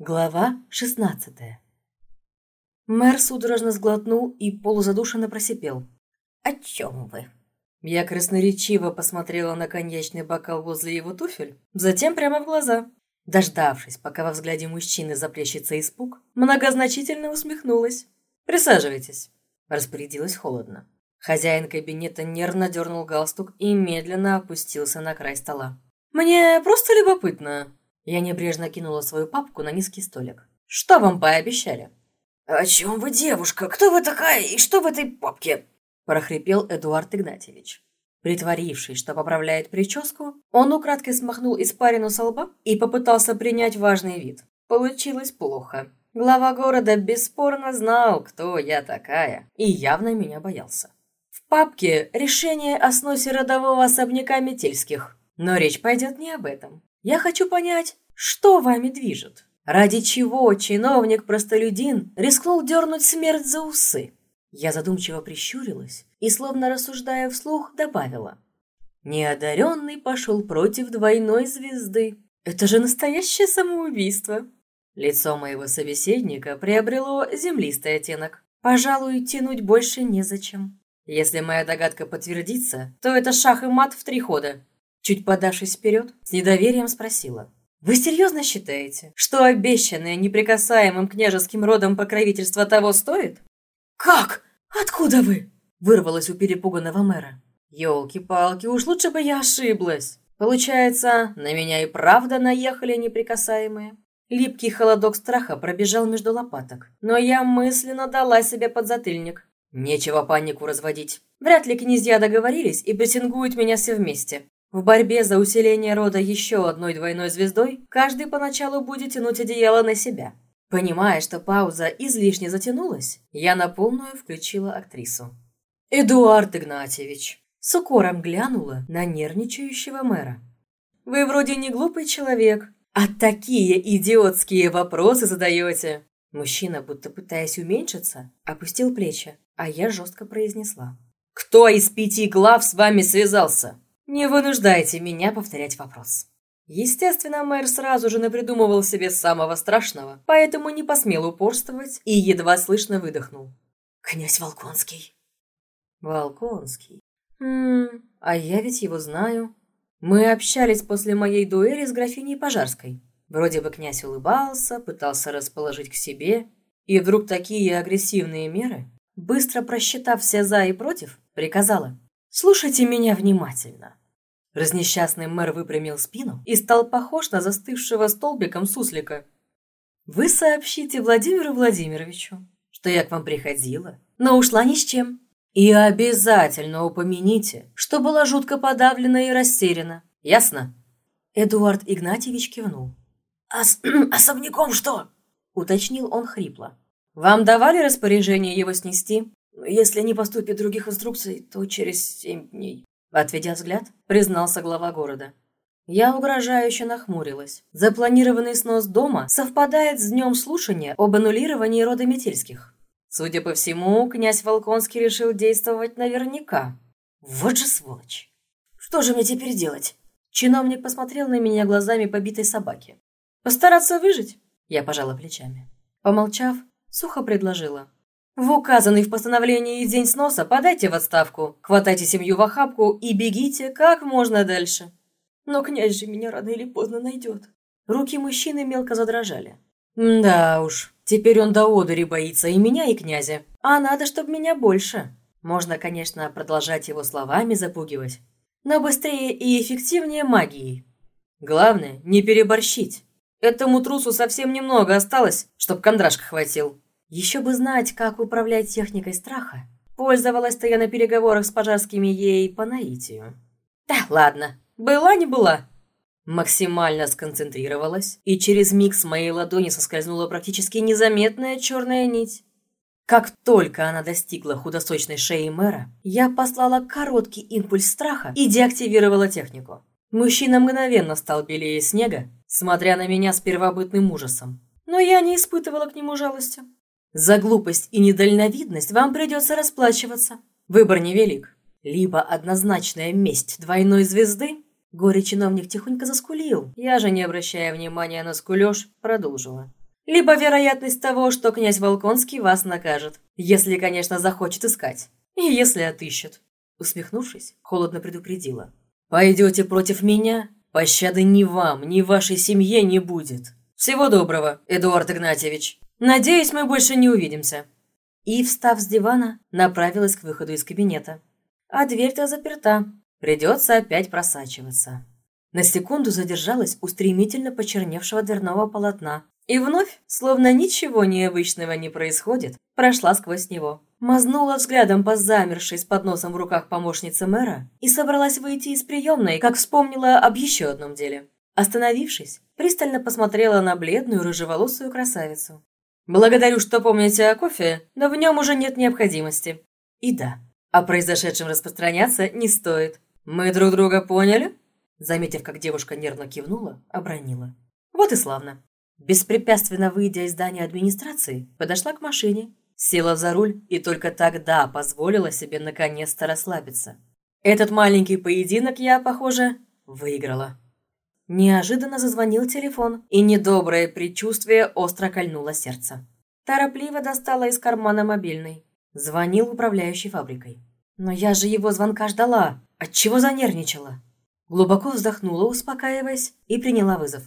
Глава 16 Мэр судорожно сглотнул и полузадушенно просипел. «О чем вы?» Я красноречиво посмотрела на коньячный бокал возле его туфель, затем прямо в глаза. Дождавшись, пока во взгляде мужчины заплещется испуг, многозначительно усмехнулась. «Присаживайтесь», – распорядилась холодно. Хозяин кабинета нервно дернул галстук и медленно опустился на край стола. «Мне просто любопытно, я небрежно кинула свою папку на низкий столик. «Что вам пообещали?» «О чем вы, девушка? Кто вы такая и что в этой папке?» прохрипел Эдуард Игнатьевич. Притворившись, что поправляет прическу, он украдкой смахнул испарину со лба и попытался принять важный вид. Получилось плохо. Глава города бесспорно знал, кто я такая, и явно меня боялся. В папке решение о сносе родового особняка Метельских, но речь пойдет не об этом. Я хочу понять, что вами движет? Ради чего чиновник-простолюдин рискнул дернуть смерть за усы? Я задумчиво прищурилась и, словно рассуждая вслух, добавила. Неодаренный пошел против двойной звезды. Это же настоящее самоубийство. Лицо моего собеседника приобрело землистый оттенок. Пожалуй, тянуть больше незачем. Если моя догадка подтвердится, то это шах и мат в три хода. Чуть подавшись вперед, с недоверием спросила. «Вы серьезно считаете, что обещанное неприкасаемым княжеским родом покровительство того стоит?» «Как? Откуда вы?» Вырвалось у перепуганного мэра. «Елки-палки, уж лучше бы я ошиблась. Получается, на меня и правда наехали неприкасаемые». Липкий холодок страха пробежал между лопаток, но я мысленно дала себе подзатыльник. Нечего панику разводить. Вряд ли князья договорились и прессингуют меня все вместе. В борьбе за усиление рода еще одной двойной звездой каждый поначалу будет тянуть одеяло на себя. Понимая, что пауза излишне затянулась, я на полную включила актрису. «Эдуард Игнатьевич!» С укором глянула на нервничающего мэра. «Вы вроде не глупый человек, а такие идиотские вопросы задаете!» Мужчина, будто пытаясь уменьшиться, опустил плечи, а я жестко произнесла. «Кто из пяти глав с вами связался?» Не вынуждайте меня повторять вопрос. Естественно, мэр сразу же напридумывал себе самого страшного, поэтому не посмел упорствовать и едва слышно выдохнул. «Князь Волконский». «Волконский? Хм, а я ведь его знаю. Мы общались после моей дуэли с графиней Пожарской. Вроде бы князь улыбался, пытался расположить к себе, и вдруг такие агрессивные меры, быстро просчитав все «за» и «против», приказала «Слушайте меня внимательно. Разнесчастный мэр выпрямил спину и стал похож на застывшего столбиком суслика. «Вы сообщите Владимиру Владимировичу, что я к вам приходила, но ушла ни с чем. И обязательно упомяните, что была жутко подавлена и растеряна. Ясно?» Эдуард Игнатьевич кивнул. «А с особняком что?» – уточнил он хрипло. «Вам давали распоряжение его снести? Если не поступит других инструкций, то через семь дней». Отведя взгляд, признался глава города. Я угрожающе нахмурилась. Запланированный снос дома совпадает с днем слушания об аннулировании рода Метельских. Судя по всему, князь Волконский решил действовать наверняка. Вот же сволочь! Что же мне теперь делать? Чиновник посмотрел на меня глазами побитой собаки. «Постараться выжить?» Я пожала плечами. Помолчав, сухо предложила. В указанный в постановлении день сноса подайте в отставку, хватайте семью в охапку и бегите как можно дальше. Но князь же меня рано или поздно найдет. Руки мужчины мелко задрожали. Да уж, теперь он до одури боится и меня, и князя. А надо, чтобы меня больше. Можно, конечно, продолжать его словами запугивать, но быстрее и эффективнее магией. Главное, не переборщить. Этому трусу совсем немного осталось, чтоб кондрашка хватил. Еще бы знать, как управлять техникой страха. Пользовалась-то я на переговорах с пожарскими ей по наитию. Да, ладно, была не была. Максимально сконцентрировалась, и через миг с моей ладони соскользнула практически незаметная черная нить. Как только она достигла худосочной шеи мэра, я послала короткий импульс страха и деактивировала технику. Мужчина мгновенно стал белее снега, смотря на меня с первобытным ужасом. Но я не испытывала к нему жалости. За глупость и недальновидность вам придется расплачиваться. Выбор невелик. Либо однозначная месть двойной звезды. Горе-чиновник тихонько заскулил. Я же, не обращая внимания на скулеж, продолжила. либо вероятность того, что князь Волконский вас накажет, если, конечно, захочет искать, и если отыщет. Усмехнувшись, холодно предупредила. «Пойдете против меня? Пощады ни вам, ни вашей семье не будет. Всего доброго, Эдуард Игнатьевич. Надеюсь, мы больше не увидимся». И, встав с дивана, направилась к выходу из кабинета. А дверь-то заперта. Придется опять просачиваться. На секунду задержалась у стремительно почерневшего дверного полотна. И вновь, словно ничего необычного не происходит, прошла сквозь него. Мазнула взглядом по замершей с подносом в руках помощнице мэра и собралась выйти из приемной, как вспомнила об еще одном деле. Остановившись, пристально посмотрела на бледную рыжеволосую красавицу. «Благодарю, что помните о кофе, но в нем уже нет необходимости». И да, о произошедшем распространяться не стоит. Мы друг друга поняли?» Заметив, как девушка нервно кивнула, обронила. «Вот и славно». Беспрепятственно выйдя из здания администрации, подошла к машине, села за руль и только тогда позволила себе наконец-то расслабиться. Этот маленький поединок я, похоже, выиграла. Неожиданно зазвонил телефон, и недоброе предчувствие остро кольнуло сердце. Торопливо достала из кармана мобильный. Звонил управляющий фабрикой. Но я же его звонка ждала. Отчего занервничала? Глубоко вздохнула, успокаиваясь, и приняла вызов.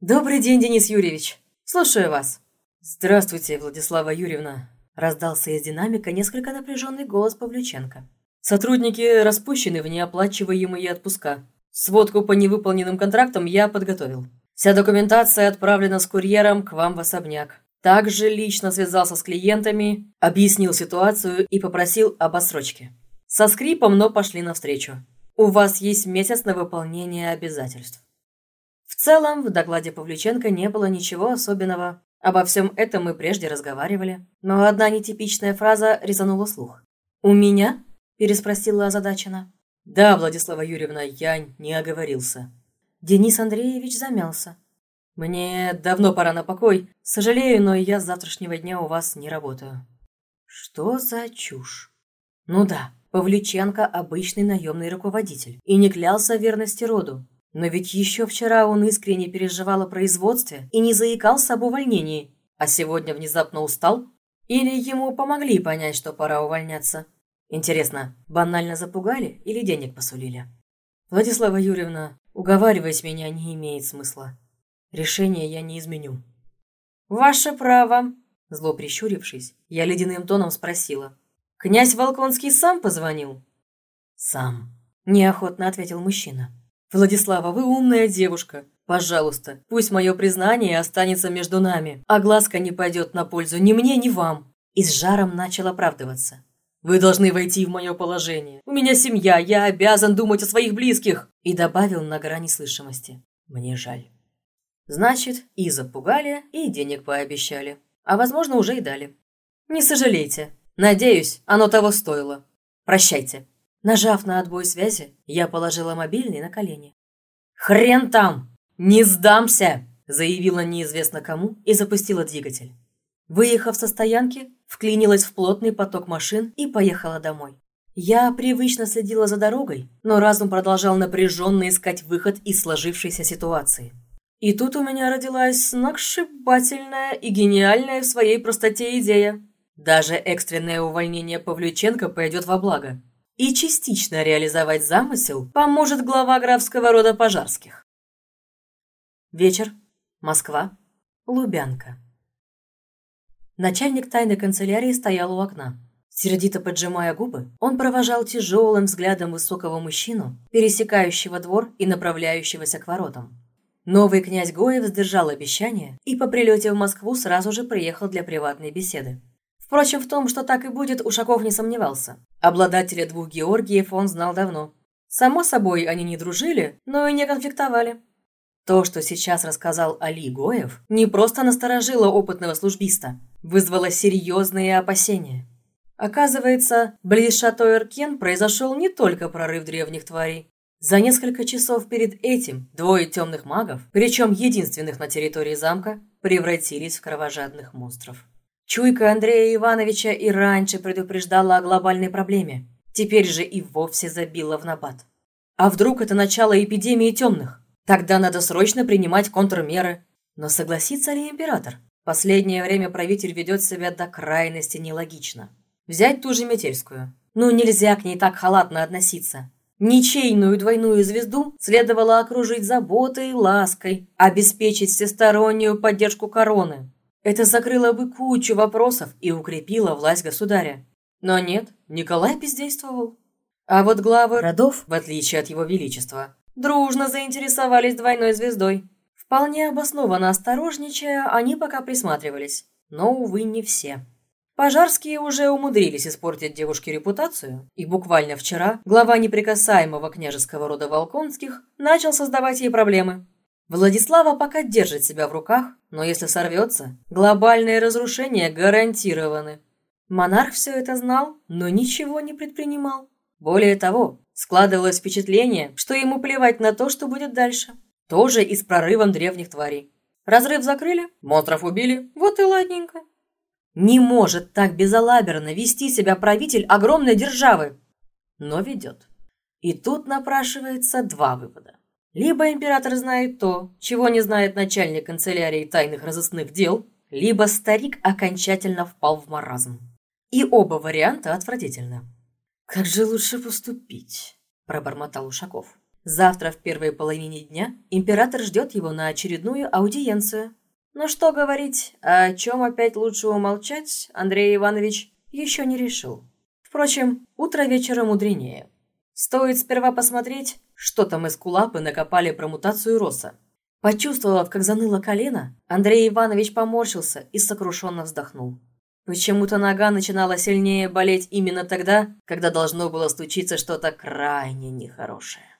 «Добрый день, Денис Юрьевич. Слушаю вас». «Здравствуйте, Владислава Юрьевна», – раздался из динамика несколько напряженный голос Павлюченко. «Сотрудники распущены в неоплачиваемые отпуска. Сводку по невыполненным контрактам я подготовил. Вся документация отправлена с курьером к вам в особняк. Также лично связался с клиентами, объяснил ситуацию и попросил об отсрочке. Со скрипом, но пошли навстречу. У вас есть месяц на выполнение обязательств. В целом, в докладе Павлюченко не было ничего особенного. Обо всем этом мы прежде разговаривали. Но одна нетипичная фраза резанула слух. «У меня?» – переспросила озадачена. «Да, Владислава Юрьевна, я не оговорился». Денис Андреевич замялся. «Мне давно пора на покой. Сожалею, но я с завтрашнего дня у вас не работаю». «Что за чушь?» «Ну да, Павлюченко – обычный наемный руководитель и не клялся в верности роду. Но ведь еще вчера он искренне переживал о производстве и не заикался об увольнении, а сегодня внезапно устал? Или ему помогли понять, что пора увольняться? Интересно, банально запугали или денег посулили? Владислава Юрьевна, уговаривать меня не имеет смысла. Решение я не изменю. «Ваше право», – зло прищурившись, я ледяным тоном спросила. «Князь Волконский сам позвонил?» «Сам», – неохотно ответил мужчина. «Владислава, вы умная девушка. Пожалуйста, пусть мое признание останется между нами, а глазка не пойдет на пользу ни мне, ни вам». И с жаром начал оправдываться. «Вы должны войти в мое положение. У меня семья, я обязан думать о своих близких!» И добавил на грани слышимости. «Мне жаль». Значит, и запугали, и денег пообещали. А возможно, уже и дали. Не сожалейте. Надеюсь, оно того стоило. Прощайте. Нажав на отбой связи, я положила мобильный на колени. «Хрен там! Не сдамся!» заявила неизвестно кому и запустила двигатель. Выехав со стоянки, вклинилась в плотный поток машин и поехала домой. Я привычно следила за дорогой, но разум продолжал напряженно искать выход из сложившейся ситуации. И тут у меня родилась сногсшибательная и гениальная в своей простоте идея. Даже экстренное увольнение Павлюченко пойдет во благо и частично реализовать замысел поможет глава графского рода Пожарских. Вечер. Москва. Лубянка. Начальник тайной канцелярии стоял у окна. Сердито поджимая губы, он провожал тяжелым взглядом высокого мужчину, пересекающего двор и направляющегося к воротам. Новый князь Гоев сдержал обещание и по прилете в Москву сразу же приехал для приватной беседы. Впрочем, в том, что так и будет, Ушаков не сомневался. Обладателя двух Георгиев он знал давно. Само собой, они не дружили, но и не конфликтовали. То, что сейчас рассказал Али Гоев, не просто насторожило опытного службиста, вызвало серьезные опасения. Оказывается, близ шато Эркен произошел не только прорыв древних тварей. За несколько часов перед этим двое темных магов, причем единственных на территории замка, превратились в кровожадных монстров. Чуйка Андрея Ивановича и раньше предупреждала о глобальной проблеме. Теперь же и вовсе забила в набат. А вдруг это начало эпидемии темных? Тогда надо срочно принимать контрмеры. Но согласится ли император? Последнее время правитель ведет себя до крайности нелогично. Взять ту же Метельскую. Ну, нельзя к ней так халатно относиться. Ничейную двойную звезду следовало окружить заботой и лаской, обеспечить всестороннюю поддержку короны. Это закрыло бы кучу вопросов и укрепило власть государя. Но нет, Николай бездействовал. А вот главы родов, в отличие от его величества, дружно заинтересовались двойной звездой. Вполне обоснованно осторожничая, они пока присматривались. Но, увы, не все. Пожарские уже умудрились испортить девушке репутацию, и буквально вчера глава неприкасаемого княжеского рода Волконских начал создавать ей проблемы. Владислава пока держит себя в руках, но если сорвется, глобальные разрушения гарантированы. Монарх все это знал, но ничего не предпринимал. Более того, складывалось впечатление, что ему плевать на то, что будет дальше. Тоже и с прорывом древних тварей. Разрыв закрыли, монстров убили, вот и ладненько. Не может так безалаберно вести себя правитель огромной державы. Но ведет. И тут напрашивается два вывода. Либо император знает то, чего не знает начальник канцелярии тайных разыскных дел, либо старик окончательно впал в маразм. И оба варианта отвратительны. «Как же лучше поступить?» – пробормотал Ушаков. Завтра в первой половине дня император ждет его на очередную аудиенцию – но что говорить, а о чем опять лучше умолчать, Андрей Иванович еще не решил. Впрочем, утро вечера мудренее. Стоит сперва посмотреть, что там из кулапы накопали про мутацию Роса. Почувствовав, как заныло колено, Андрей Иванович поморщился и сокрушенно вздохнул. Почему-то нога начинала сильнее болеть именно тогда, когда должно было случиться что-то крайне нехорошее.